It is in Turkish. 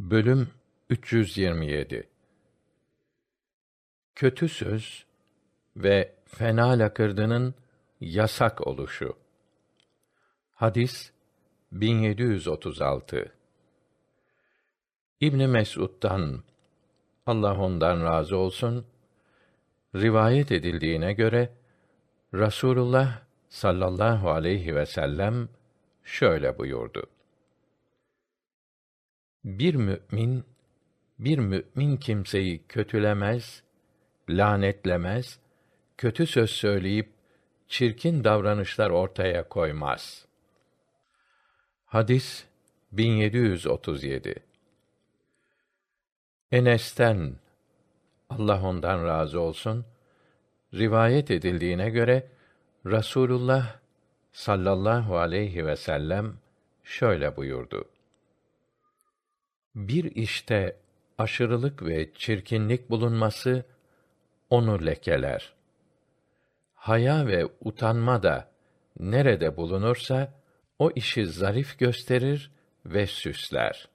Bölüm 327 Kötü söz ve fena lakırdının yasak oluşu. Hadis 1736 İbn Mesud'dan Allah ondan razı olsun rivayet edildiğine göre Rasulullah sallallahu aleyhi ve sellem şöyle buyurdu. Bir mü'min bir mü'min kimseyi kötülemez, lanetlemez, kötü söz söyleyip çirkin davranışlar ortaya koymaz. Hadis 1737 Enes'ten Allah ondan razı olsun rivayet edildiğine göre Rasulullah sallallahu aleyhi ve sellem şöyle buyurdu. Bir işte aşırılık ve çirkinlik bulunması onu lekeler. Haya ve utanma da nerede bulunursa o işi zarif gösterir ve süsler.